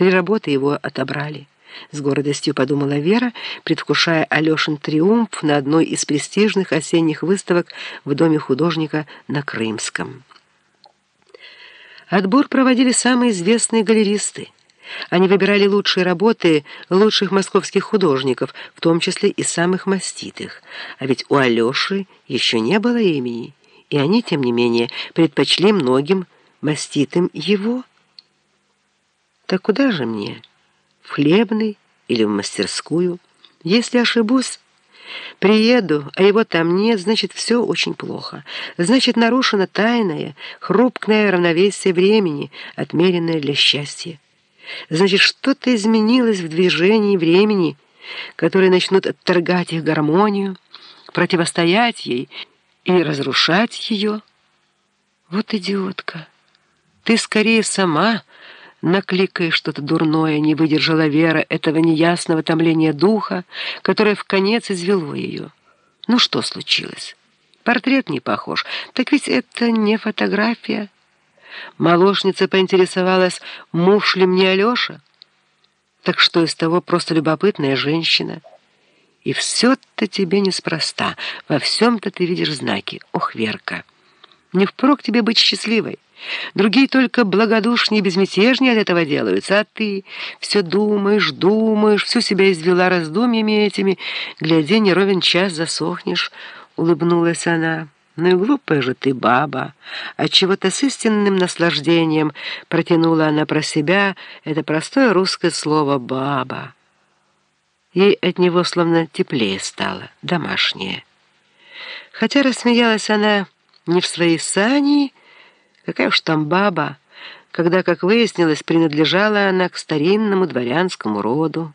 Три работы его отобрали. С гордостью подумала Вера, предвкушая Алешин триумф на одной из престижных осенних выставок в Доме художника на Крымском. Отбор проводили самые известные галеристы. Они выбирали лучшие работы лучших московских художников, в том числе и самых маститых. А ведь у Алеши еще не было имени, и они, тем не менее, предпочли многим маститым его. Так куда же мне? В хлебный или в мастерскую? Если ошибусь, приеду, а его там нет, значит, все очень плохо. Значит, нарушено тайное, хрупкое равновесие времени, отмеренное для счастья. Значит, что-то изменилось в движении времени, которые начнут отторгать их гармонию, противостоять ей и разрушать ее. Вот идиотка! Ты скорее сама накликаешь что-то дурное, не выдержала Вера этого неясного томления духа, которое в конец извело ее. Ну что случилось? Портрет не похож. Так ведь это не фотография. Молошница поинтересовалась, муж ли мне Алеша? Так что из того просто любопытная женщина. И все-то тебе неспроста, во всем-то ты видишь знаки. Ох, Верка, не впрок тебе быть счастливой. Другие только благодушнее и безмятежнее от этого делаются, а ты все думаешь, думаешь, всю себя извела раздумьями этими. Гляди, не ровен час засохнешь, — улыбнулась она. Ну и глупая же ты, баба. Отчего-то с истинным наслаждением протянула она про себя это простое русское слово «баба». Ей от него словно теплее стало, домашнее. Хотя рассмеялась она не в своей сани, Какая уж там баба, когда, как выяснилось, принадлежала она к старинному дворянскому роду.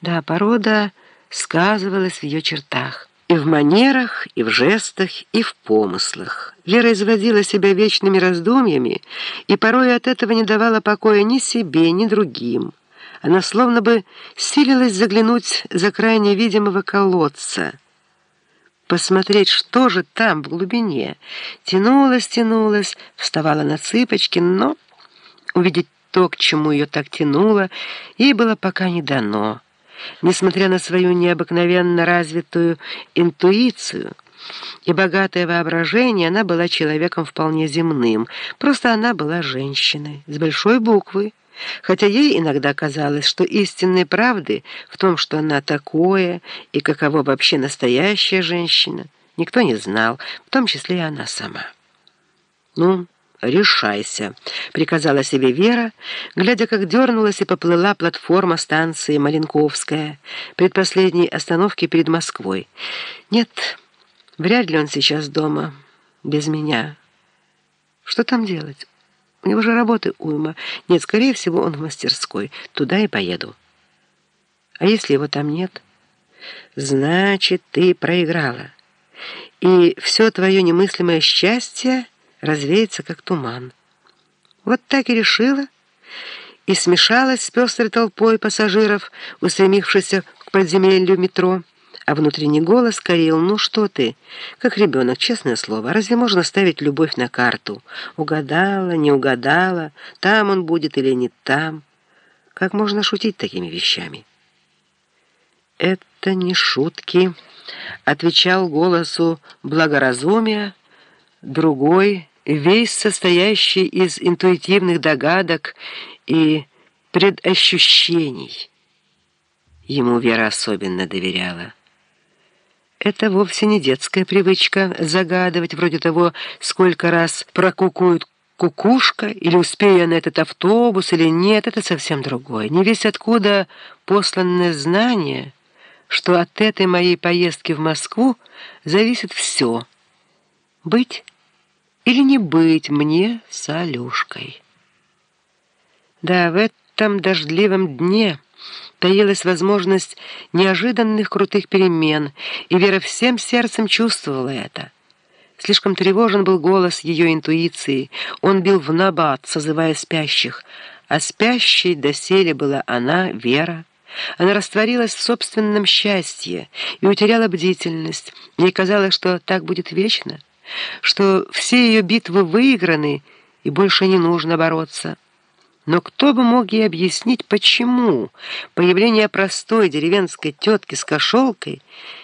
Да, порода сказывалась в ее чертах. И в манерах, и в жестах, и в помыслах. Вера изводила себя вечными раздумьями и порой от этого не давала покоя ни себе, ни другим. Она словно бы силилась заглянуть за край невидимого колодца — посмотреть, что же там в глубине. Тянулась, тянулась, вставала на цыпочки, но увидеть то, к чему ее так тянуло, ей было пока не дано. Несмотря на свою необыкновенно развитую интуицию и богатое воображение, она была человеком вполне земным, просто она была женщиной, с большой буквы, хотя ей иногда казалось, что истинной правды в том, что она такое и каково вообще настоящая женщина, никто не знал, в том числе и она сама. «Ну, решайся», — приказала себе Вера, глядя, как дернулась и поплыла платформа станции Маленковская, предпоследней остановки перед Москвой. «Нет, вряд ли он сейчас дома, без меня. Что там делать?» У него же работы уйма. Нет, скорее всего, он в мастерской. Туда и поеду. А если его там нет? Значит, ты проиграла. И все твое немыслимое счастье развеется, как туман. Вот так и решила. И смешалась с пестрой толпой пассажиров, устремившихся к подземелью метро. А внутренний голос корил, ну что ты, как ребенок, честное слово, разве можно ставить любовь на карту? Угадала, не угадала, там он будет или не там. Как можно шутить такими вещами? Это не шутки, отвечал голосу благоразумия, другой, весь состоящий из интуитивных догадок и предощущений. Ему Вера особенно доверяла. Это вовсе не детская привычка загадывать вроде того, сколько раз прокукует кукушка, или успею я на этот автобус, или нет, это совсем другое. Не весь откуда посланное знание, что от этой моей поездки в Москву зависит все. Быть или не быть мне с Алюшкой. Да, в этом дождливом дне таилась возможность неожиданных крутых перемен, и Вера всем сердцем чувствовала это. Слишком тревожен был голос ее интуиции. Он бил в набат, созывая спящих. А спящей доселе была она, Вера. Она растворилась в собственном счастье и утеряла бдительность. Ей казалось, что так будет вечно, что все ее битвы выиграны, и больше не нужно бороться. Но кто бы мог ей объяснить, почему появление простой деревенской тетки с кошелкой